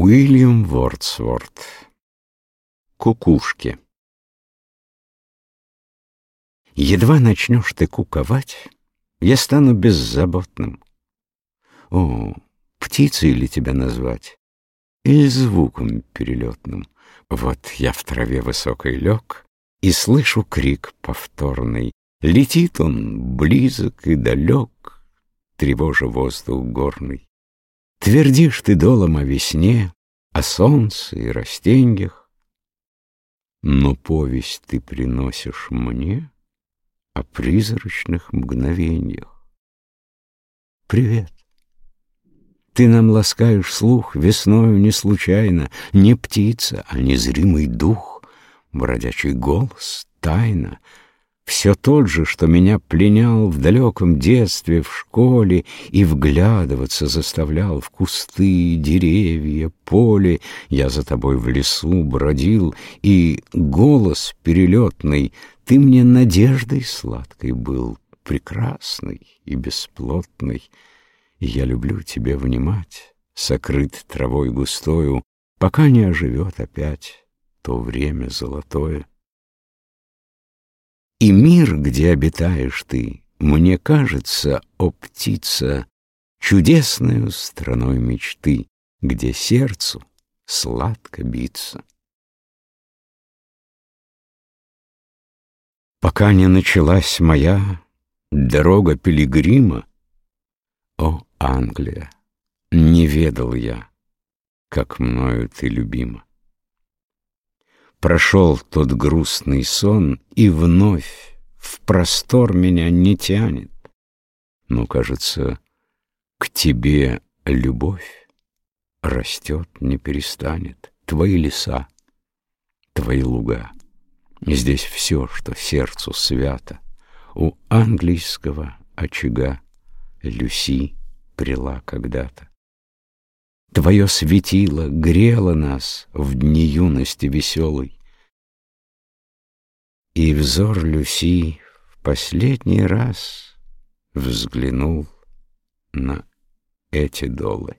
Уильям Вордсворт Кукушки Едва начнешь ты куковать, Я стану беззаботным. О, птицей ли тебя назвать? Или звуком перелетным? Вот я в траве высокой лег И слышу крик повторный. Летит он близок и далек, Тревожа воздух горный. Твердишь ты долом о весне, О солнце и растеньях, Но повесть ты приносишь мне О призрачных мгновеньях. Привет! Ты нам ласкаешь слух Весною не случайно, Не птица, а незримый дух, Бродячий голос, тайна — все тот же, что меня пленял в далеком детстве, в школе, И вглядываться заставлял в кусты, деревья, поле. Я за тобой в лесу бродил, и голос перелетный, Ты мне надеждой сладкой был, прекрасный и бесплотный. И я люблю тебе внимать, сокрыт травой густою, Пока не оживет опять то время золотое. И мир, где обитаешь ты, Мне кажется, о птица, Чудесною страной мечты, Где сердцу сладко биться. Пока не началась моя Дорога пилигрима, О, Англия, не ведал я, Как мною ты любима. Прошел тот грустный сон, и вновь в простор меня не тянет. Но, кажется, к тебе любовь растет, не перестанет. Твои леса, твои луга. Здесь все, что сердцу свято. У английского очага Люси прила когда-то. Твое светило грело нас в дни юности веселой. И взор Люси в последний раз взглянул на эти долы.